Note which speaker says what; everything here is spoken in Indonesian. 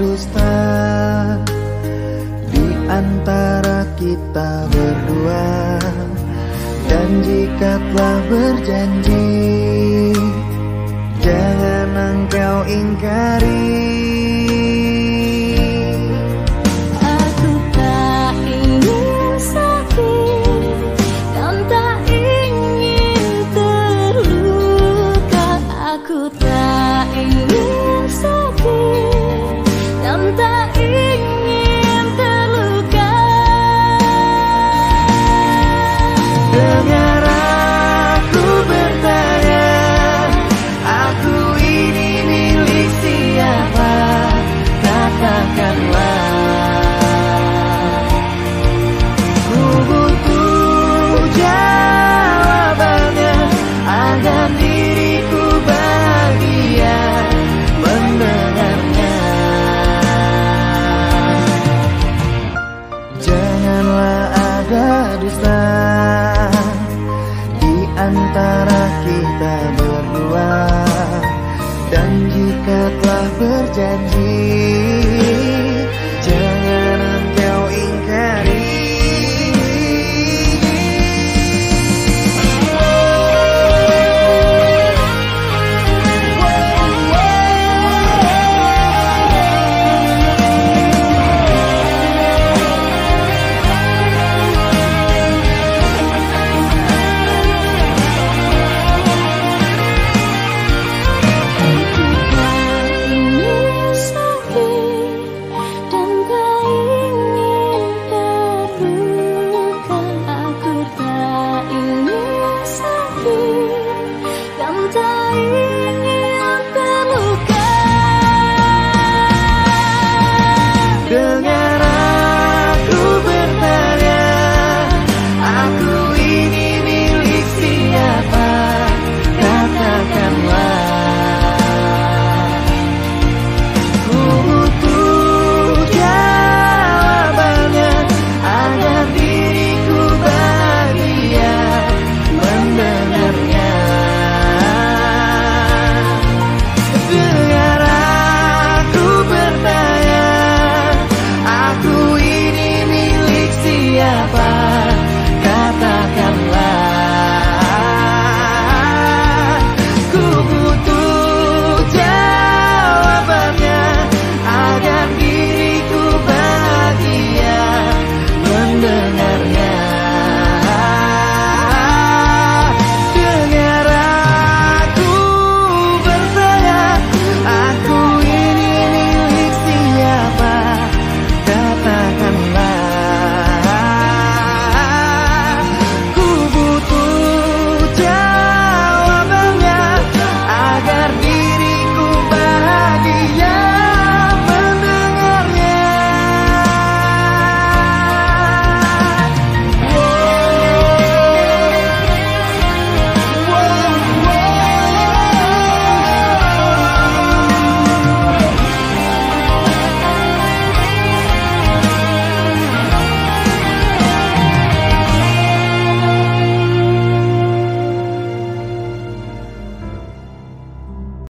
Speaker 1: dusta di antara kita berdua. Dan jika telah berjanji jangan engkau ingkari